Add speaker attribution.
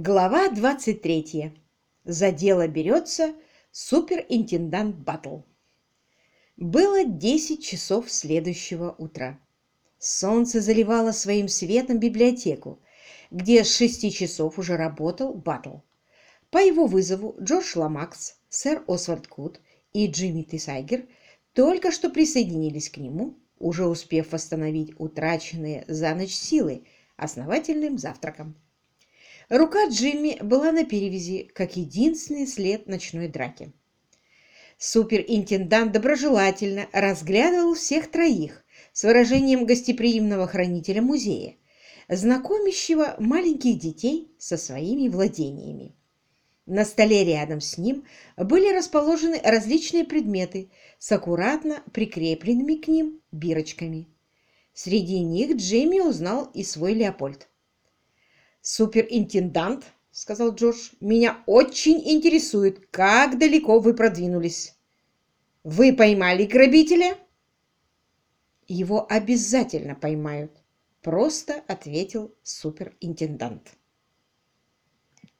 Speaker 1: Глава 23. За дело берется суперинтендант Баттл. Было 10 часов следующего утра. Солнце заливало своим светом библиотеку, где с 6 часов уже работал Баттл. По его вызову Джордж Ламакс, сэр Освальд Кут и Джимми Тисайгер только что присоединились к нему, уже успев восстановить утраченные за ночь силы основательным завтраком. Рука Джимми была на перевязи, как единственный след ночной драки. Суперинтендант доброжелательно разглядывал всех троих с выражением гостеприимного хранителя музея, знакомящего маленьких детей со своими владениями. На столе рядом с ним были расположены различные предметы с аккуратно прикрепленными к ним бирочками. Среди них Джимми узнал и свой Леопольд. «Суперинтендант», — сказал Джордж, — «меня очень интересует, как далеко вы продвинулись. Вы поймали грабителя?» «Его обязательно поймают», — просто ответил суперинтендант.